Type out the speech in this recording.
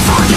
for you.